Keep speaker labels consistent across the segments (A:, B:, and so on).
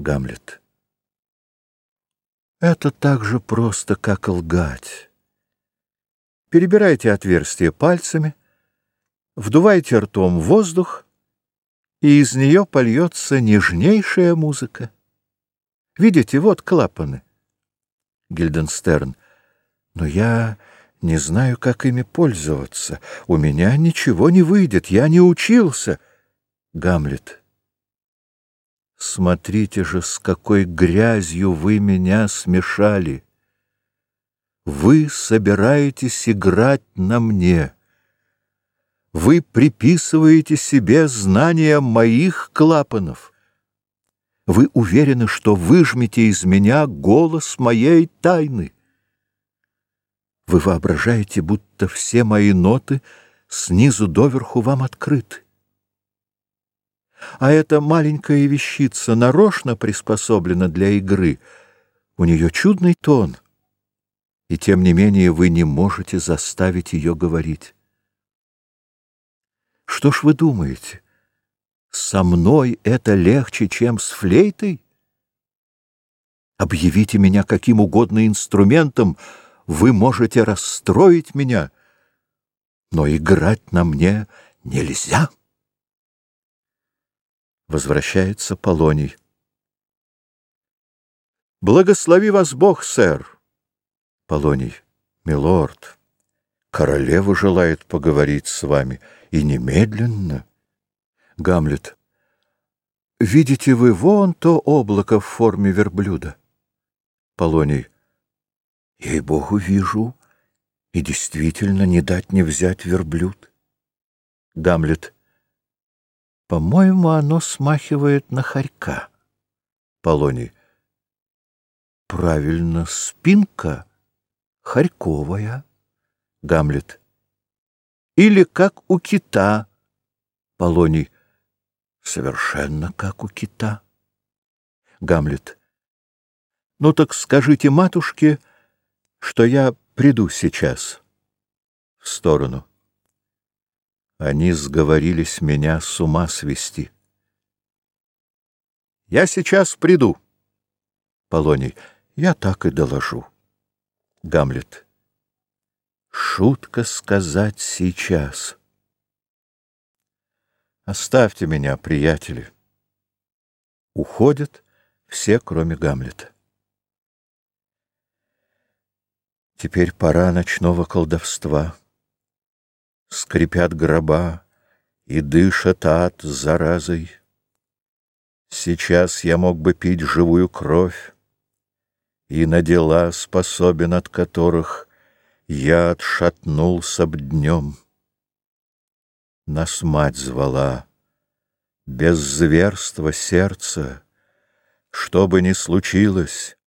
A: Гамлет. Это так же просто, как лгать. Перебирайте отверстие пальцами, вдувайте ртом воздух, и из нее польется нежнейшая музыка. Видите, вот клапаны. Гильденстерн. Но я не знаю, как ими пользоваться. У меня ничего не выйдет, я не учился. Гамлет. Смотрите же, с какой грязью вы меня смешали. Вы собираетесь играть на мне. Вы приписываете себе знания моих клапанов. Вы уверены, что выжмете из меня голос моей тайны. Вы воображаете, будто все мои ноты снизу доверху вам открыты. А эта маленькая вещица нарочно приспособлена для игры. У нее чудный тон, и тем не менее вы не можете заставить ее говорить. Что ж вы думаете? Со мной это легче, чем с флейтой? Объявите меня каким угодно инструментом — вы можете расстроить меня, но играть на мне нельзя. Возвращается Полоний. Благослови вас Бог, сэр. Полоний. Милорд, королева желает поговорить с вами, и немедленно. Гамлет. Видите вы вон то облако в форме верблюда? Полоний. Ей-богу, вижу. И действительно не дать не взять верблюд. Гамлет. По-моему, оно смахивает на хорька. Полоний. Правильно, спинка хорьковая. Гамлет. Или как у кита. Полоний. Совершенно как у кита. Гамлет. Ну так скажите матушке, что я приду сейчас в сторону. Они сговорились меня с ума свести. Я сейчас приду. Полоний. Я так и доложу. Гамлет. Шутка сказать сейчас. Оставьте меня, приятели. Уходят все, кроме Гамлета. Теперь пора ночного колдовства. Скрипят гроба и дышат ад заразой. Сейчас я мог бы пить живую кровь, И на дела способен, от которых Я отшатнулся б днем. Нас мать звала, без зверства сердца, Что бы ни случилось,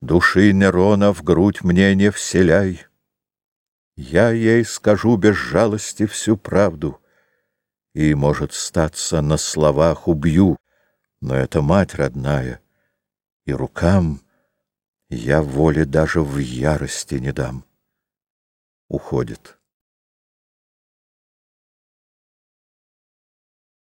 A: Души Нерона в грудь мне не вселяй. Я ей скажу без жалости всю правду, И, может, статься на словах убью, Но это мать родная, и рукам Я воли даже в ярости не дам. Уходит.